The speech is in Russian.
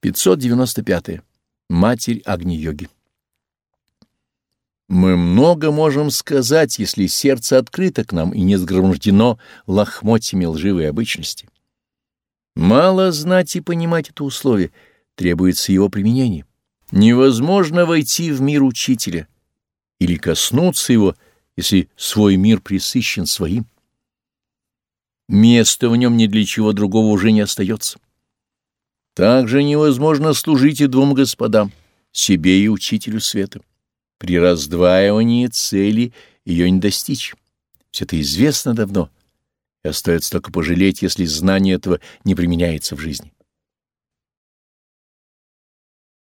595. Матерь Агни-йоги. Мы много можем сказать, если сердце открыто к нам и не сгромождено лохмотьями лживой обычности. Мало знать и понимать это условие, требуется его применение. Невозможно войти в мир учителя или коснуться его, если свой мир присыщен своим. Места в нем ни для чего другого уже не остается. Также невозможно служить и двум господам, себе и учителю света. При раздваивании цели ее не достичь. Все это известно давно, и остается только пожалеть, если знание этого не применяется в жизни.